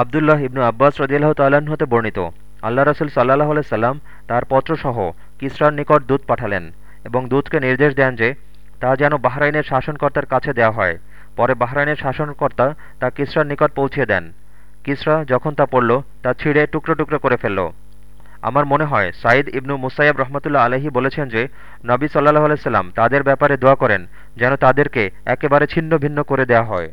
আবদুল্লাহ ইবনু আব্বাস রদিয়াল্লাহ তাল্লাহ্ন হতে বর্ণিত, আল্লাহ রসুল সাল্লাহ সাল্লাম তার পত্রসহ কিসরার নিকট দূত পাঠালেন এবং দূতকে নির্দেশ দেন যে, তা যেন বাহরাইনের শাসনকর্তার কাছে দেওয়া হয়। পরে বাহরাইনের শাসনকর্তা তা কিসরার নিকট পৌঁছে দেন। কিসরা যখন তা পড়ল, তা ছিঁড়ে টুকরো টুকরো করে ফেলল। আমার মনে হয় সাইদ ইবনু মুসাইয়াব রহমতুল্লাহ আলহি বলেছেন যে, নবী সাল্লাহ আলাইসাল্লাম তাদের ব্যাপারে দোয়া করেন যেন তাদেরকে একেবারে ছিন্ন ভিন্ন করে দেওয়া হয়।